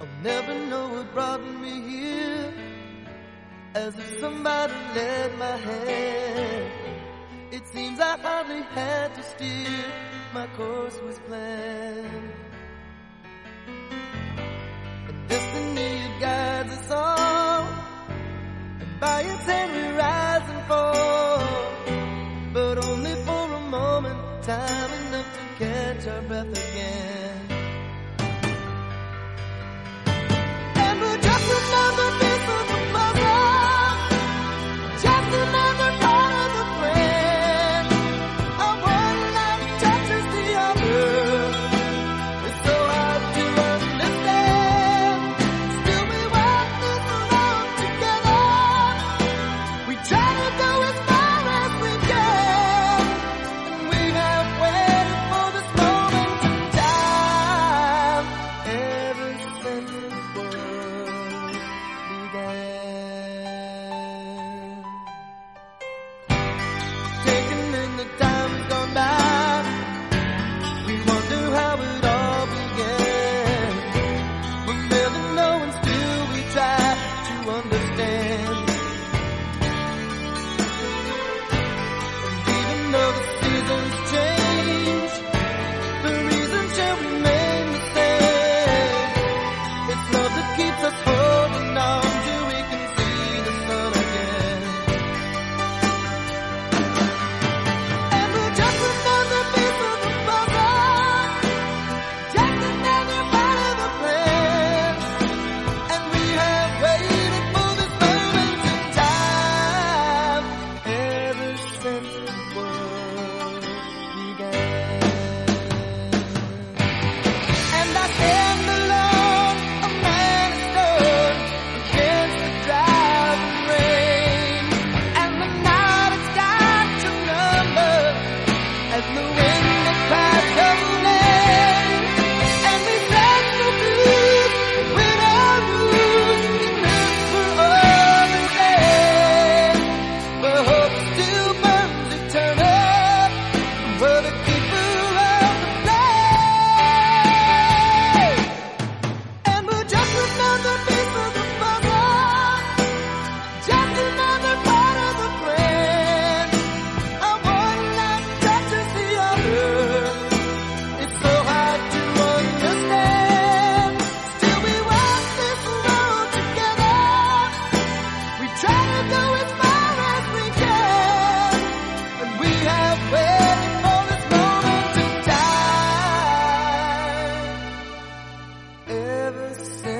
I'll never know what brought me here. As if somebody led my hand. It seems I hardly had to steer. My course was planned. And destiny guides us all. And by its hand we rise and fall. But only for a moment, time enough to catch our breath again. answer.